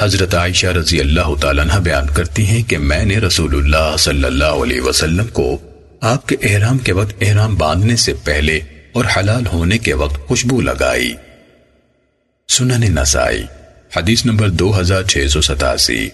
حضرت عائشہ رضی اللہ تعالیٰ عنہ بیان کرتی ہیں کہ میں نے رسول اللہ صلی اللہ علیہ وسلم کو آپ کے احرام کے وقت احرام باندھنے سے پہلے اور حلال ہونے کے وقت خوشبو لگائی۔ سنن نسائی، حدیث نمبر دو ہزار چھ سو ستاسی۔